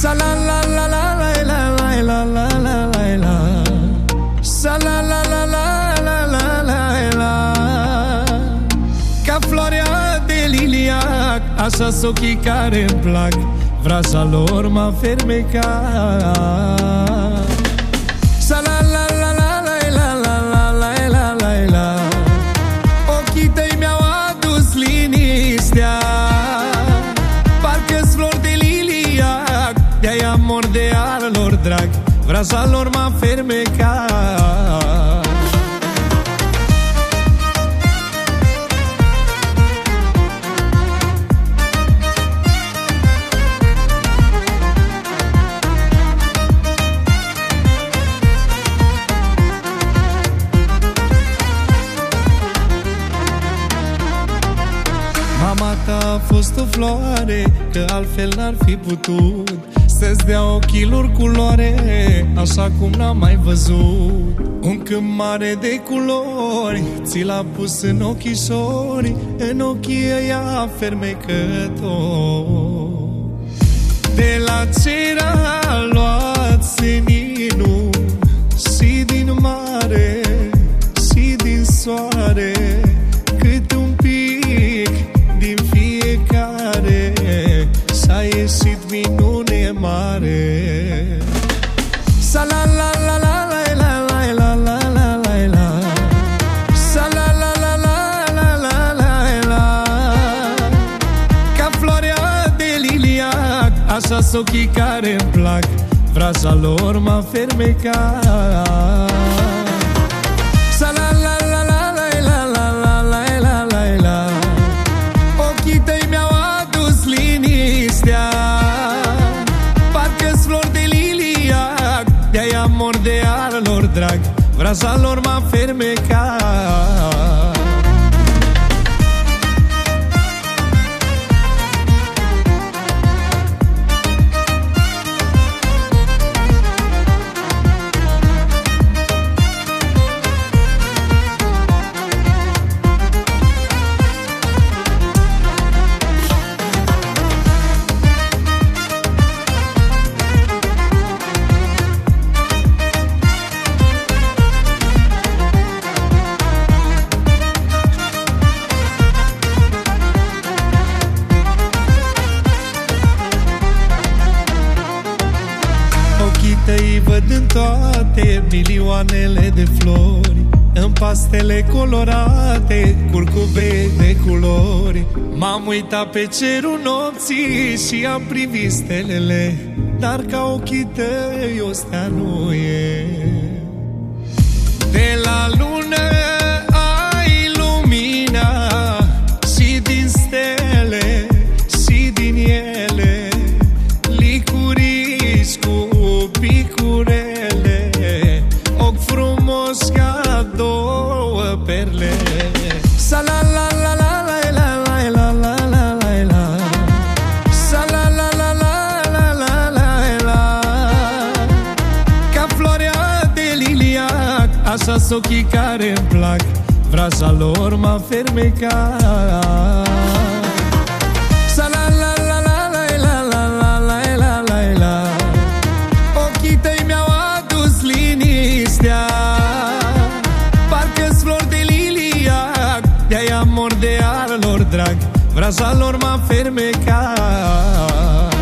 Sa la la la la la la la la la la la la Sa la la la la la la la la Ca floarea de liliac Așa s ochii care îmi plac Vraja lor m-a fermecat Vraja lor m-a fermecat. Mama ta a fost o floare Că altfel n-ar fi putut Să-ți dea ochilor culoare Așa cum n-am mai văzut. Un câmp mare de culori Ți l-a pus în ochișori În ochii ăia fermecători. De la cer a luat seninul Și din mare Și din soare Cât un pic din fiecare S-a ieșit minune mare Sa la la la la Așa ochii care-mi plac Fraza lor m-a fermecat Vraja lor m-a fermecat Ochii tăi văd în toate milioanele de flori În pastele colorate, curcube de culori. M-am uitat pe cerul nopții și am privit stelele Dar ca ochii tăi o stea nu e. De la lună așa sunt ochii care-mi plac Vraja lor m-a fermecat de al lor drag Vraja lor m-a fermecat